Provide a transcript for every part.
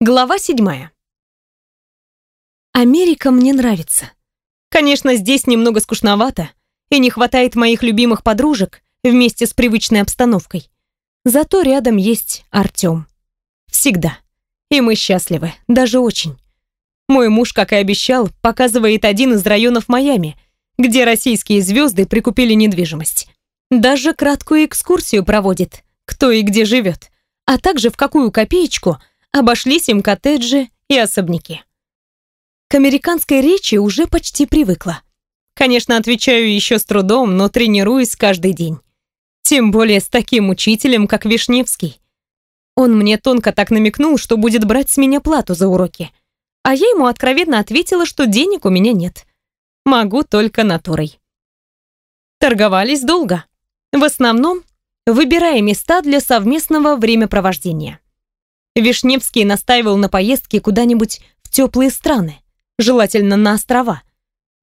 Глава седьмая. Америка мне нравится. Конечно, здесь немного скучновато, и не хватает моих любимых подружек вместе с привычной обстановкой. Зато рядом есть Артём. Всегда. И мы счастливы, даже очень. Мой муж, как и обещал, показывает один из районов Майами, где российские звезды прикупили недвижимость. Даже краткую экскурсию проводит, кто и где живет, а также в какую копеечку – обошлись им коттеджи и особняки. К американской речи уже почти привыкла. Конечно, отвечаю еще с трудом, но тренируюсь каждый день. Тем более с таким учителем, как Вишневский. Он мне тонко так намекнул, что будет брать с меня плату за уроки. А я ему откровенно ответила, что денег у меня нет. Могу только натурой. Торговались долго. В основном, выбирая места для совместного времяпровождения. Вишневский настаивал на поездке куда-нибудь в теплые страны, желательно на острова.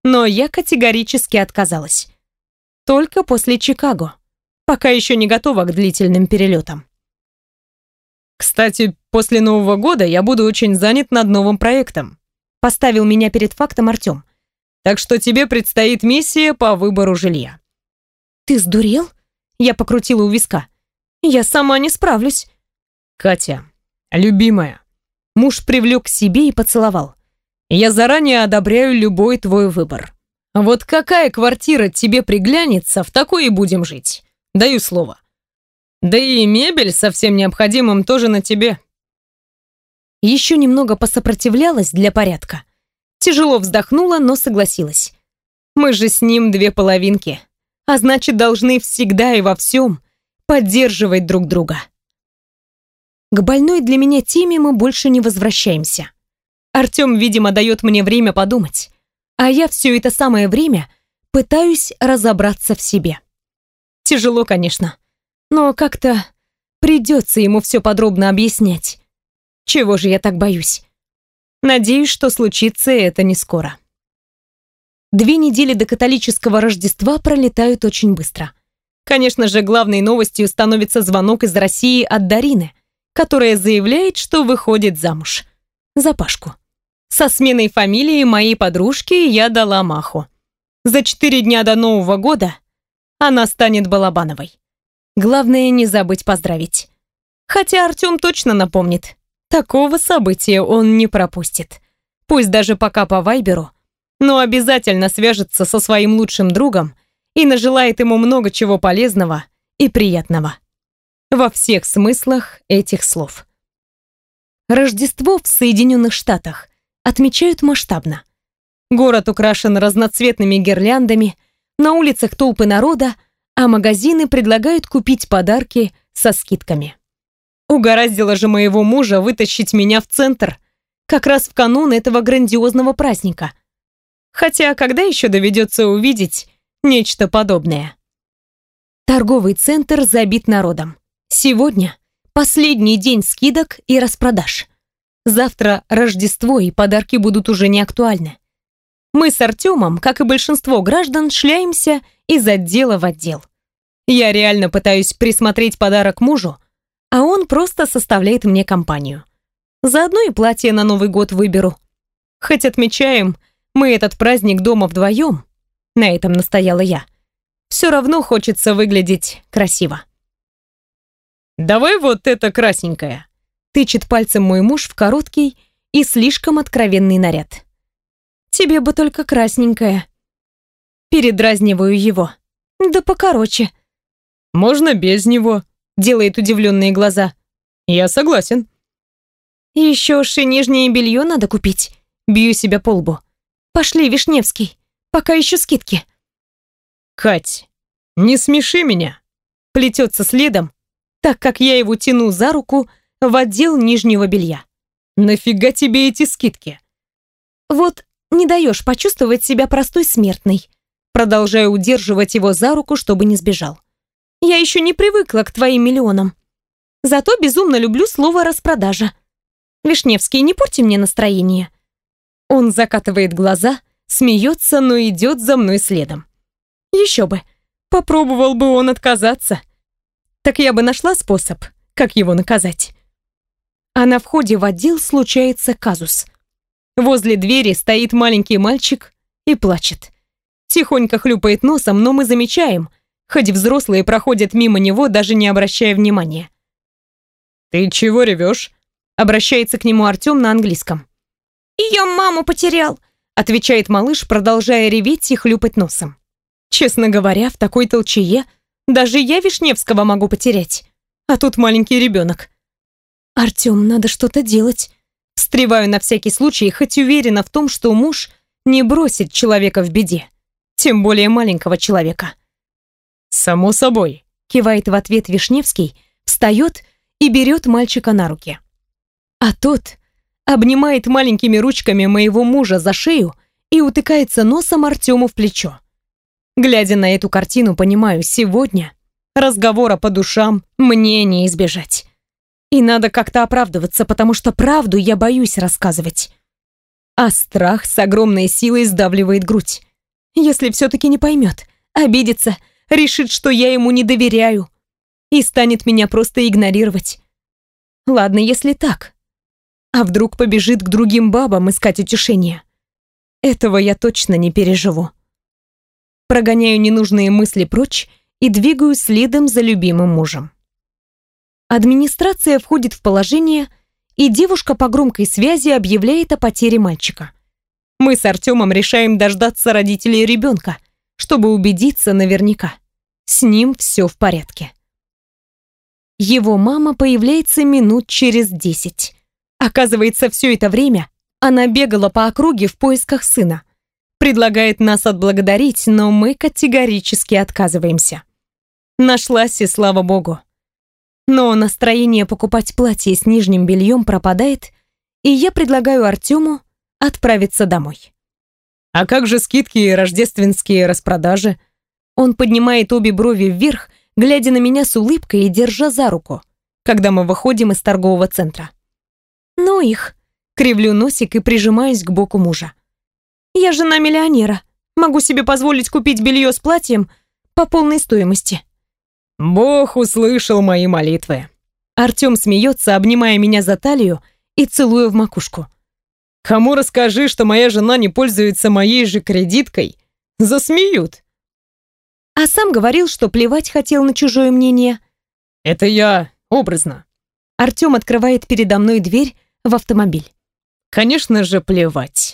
Но я категорически отказалась. Только после Чикаго. Пока еще не готова к длительным перелетам. «Кстати, после Нового года я буду очень занят над новым проектом», поставил меня перед фактом Артем. «Так что тебе предстоит миссия по выбору жилья». «Ты сдурел?» Я покрутила у виска. «Я сама не справлюсь». «Катя, «Любимая». Муж привлек к себе и поцеловал. «Я заранее одобряю любой твой выбор. Вот какая квартира тебе приглянется, в такой и будем жить. Даю слово. Да и мебель со всем необходимым тоже на тебе». Еще немного посопротивлялась для порядка. Тяжело вздохнула, но согласилась. Мы же с ним две половинки, а значит, должны всегда и во всем поддерживать друг друга. К больной для меня теме мы больше не возвращаемся. Артем, видимо, дает мне время подумать, а я все это самое время пытаюсь разобраться в себе. Тяжело, конечно, но как-то придется ему все подробно объяснять. Чего же я так боюсь? Надеюсь, что случится это не скоро. Две недели до католического Рождества пролетают очень быстро. Конечно же, главной новостью становится звонок из России от Дарины – которая заявляет, что выходит замуж. За Пашку. Со сменой фамилии моей подружки я дала маху. За четыре дня до Нового года она станет Балабановой. Главное не забыть поздравить. Хотя Артем точно напомнит. Такого события он не пропустит. Пусть даже пока по Вайберу, но обязательно свяжется со своим лучшим другом и нажелает ему много чего полезного и приятного во всех смыслах этих слов. Рождество в Соединенных Штатах отмечают масштабно. Город украшен разноцветными гирляндами, на улицах толпы народа, а магазины предлагают купить подарки со скидками. Угораздило же моего мужа вытащить меня в центр, как раз в канун этого грандиозного праздника. Хотя когда еще доведется увидеть нечто подобное? Торговый центр забит народом. Сегодня последний день скидок и распродаж. Завтра Рождество и подарки будут уже не актуальны. Мы с Артемом, как и большинство граждан, шляемся из отдела в отдел. Я реально пытаюсь присмотреть подарок мужу, а он просто составляет мне компанию. Заодно и платье на Новый год выберу. Хоть отмечаем мы этот праздник дома вдвоем, на этом настояла я, все равно хочется выглядеть красиво. «Давай вот это красненькое!» Тычет пальцем мой муж в короткий и слишком откровенный наряд. «Тебе бы только красненькое». Передразниваю его. «Да покороче». «Можно без него», — делает удивленные глаза. «Я согласен». «Еще ши нижнее белье надо купить». Бью себя по лбу. «Пошли, Вишневский, пока еще скидки». «Кать, не смеши меня», — плетется следом, так как я его тяну за руку в отдел нижнего белья. «Нафига тебе эти скидки?» «Вот не даешь почувствовать себя простой смертной», продолжаю удерживать его за руку, чтобы не сбежал. «Я еще не привыкла к твоим миллионам. Зато безумно люблю слово «распродажа». Вишневский, не порти мне настроение». Он закатывает глаза, смеется, но идет за мной следом. Еще бы, попробовал бы он отказаться так я бы нашла способ, как его наказать. а на входе в отдел случается казус. Возле двери стоит маленький мальчик и плачет. Тихонько хлюпает носом, но мы замечаем, хоть взрослые проходят мимо него, даже не обращая внимания. «Ты чего ревешь?» Обращается к нему Артем на английском. «Я маму потерял», отвечает малыш, продолжая реветь и хлюпать носом. Честно говоря, в такой толчее даже я Вишневского могу потерять. А тут маленький ребенок. Артем, надо что-то делать. Встреваю на всякий случай, хоть уверена в том, что муж не бросит человека в беде. Тем более маленького человека. «Само собой», — кивает в ответ Вишневский, встает и берет мальчика на руки. А тот обнимает маленькими ручками моего мужа за шею и утыкается носом Артему в плечо. Глядя на эту картину, понимаю, сегодня разговора по душам мне не избежать. И надо как-то оправдываться, потому что правду я боюсь рассказывать. А страх с огромной силой сдавливает грудь. Если все-таки не поймет, обидится, решит, что я ему не доверяю и станет меня просто игнорировать. Ладно, если так. А вдруг побежит к другим бабам искать утешения? Этого я точно не переживу прогоняю ненужные мысли прочь и двигаю следом за любимым мужем. Администрация входит в положение, и девушка по громкой связи объявляет о потере мальчика. Мы с Артемом решаем дождаться родителей ребенка, чтобы убедиться наверняка. С ним все в порядке. Его мама появляется минут через десять. Оказывается, все это время она бегала по округе в поисках сына предлагает нас отблагодарить, но мы категорически отказываемся. Нашлась и слава богу. Но настроение покупать платье с нижним бельем пропадает, и я предлагаю Артему отправиться домой. А как же скидки и рождественские распродажи? Он поднимает обе брови вверх, глядя на меня с улыбкой и держа за руку, когда мы выходим из торгового центра. Ну их, кривлю носик и прижимаюсь к боку мужа. Я жена миллионера. Могу себе позволить купить белье с платьем по полной стоимости. Бог услышал мои молитвы. Артем смеется, обнимая меня за талию и целуя в макушку. Кому расскажи, что моя жена не пользуется моей же кредиткой, засмеют. А сам говорил, что плевать хотел на чужое мнение. Это я образно. Артем открывает передо мной дверь в автомобиль. Конечно же, плевать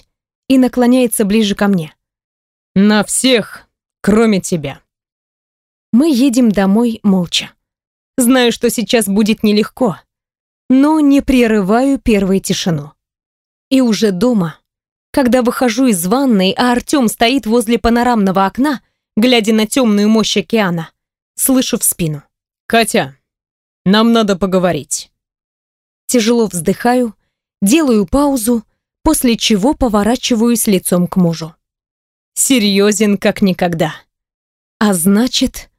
и наклоняется ближе ко мне. «На всех, кроме тебя». Мы едем домой молча. Знаю, что сейчас будет нелегко, но не прерываю первую тишину. И уже дома, когда выхожу из ванной, а Артем стоит возле панорамного окна, глядя на темную мощь океана, слышу в спину. «Катя, нам надо поговорить». Тяжело вздыхаю, делаю паузу после чего поворачиваюсь лицом к мужу. Серьезен как никогда. А значит,